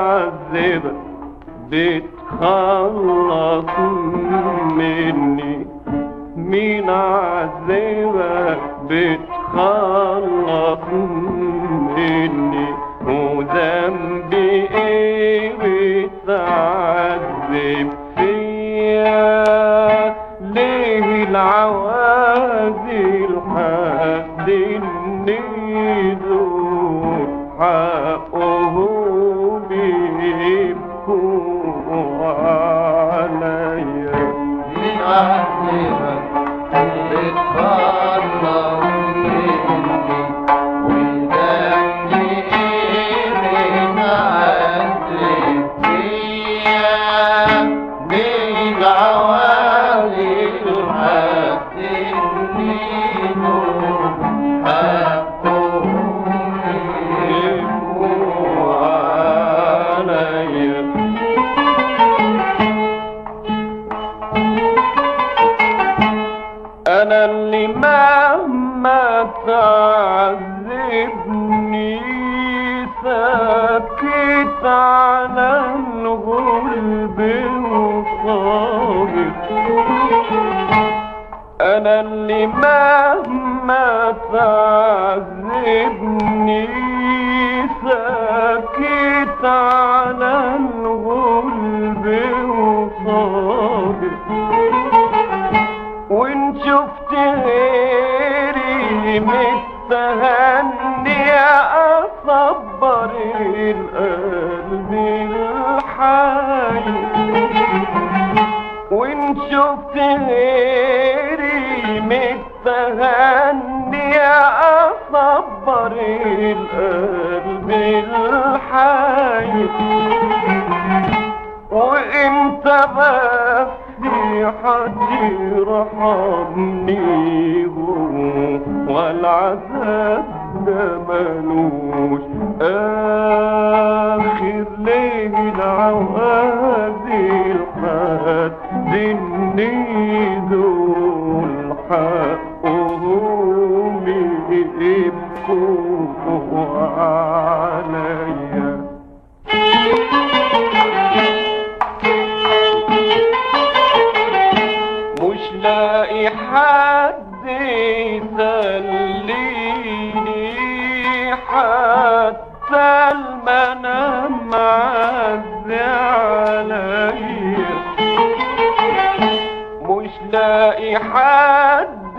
عذب بتخلص مني. مين عذب بتخلص مني؟ وذنبي إيه بتعذب فيا ليه العواذب تعذبني ساكت على الغلب وصابر أنا اللي مهما تعذبني ساكت على متهني أصبر القلب الحي. وإن شفت غيري متهني أصبر القلب الحي. وانت بس حد يرحمني والعذاب ده ملوش اخر ليه العوازي الحد النيدول حقهم مش لاقي حد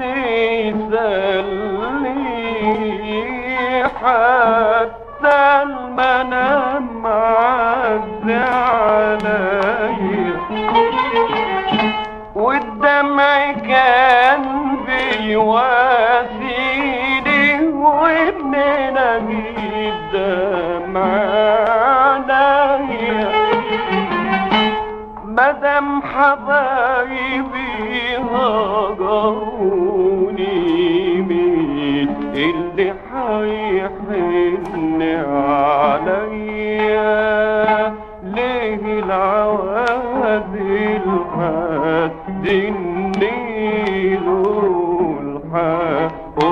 يسليني حتى المنام معزي عليا والدمع كان بيواسيني وابن نجيب دمع مدام حبايبي هجروني مين اللي حيحن عليا. ليه العوادي الحد النيل الحقهم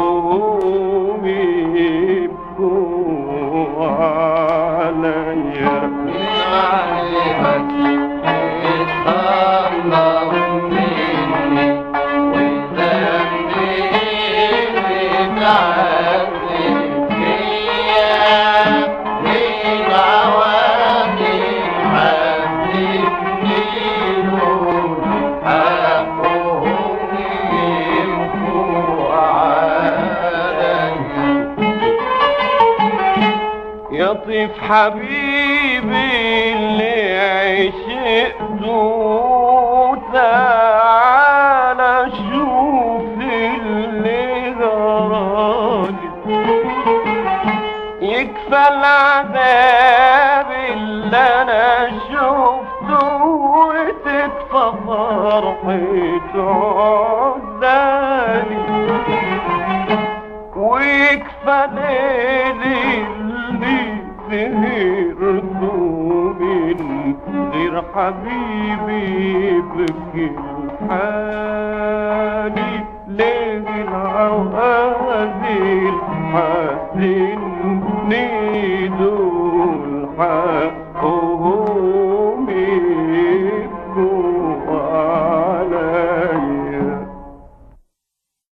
يطيف حبيبي اللي عشقته. تعالى شوف اللي جرالي يكفى العذاب اللي أنا شفته وتدفى فرحته عدالي ويكفى ليلي حبيبي يبكي الحالي ليه العوازي الحزن دول حالي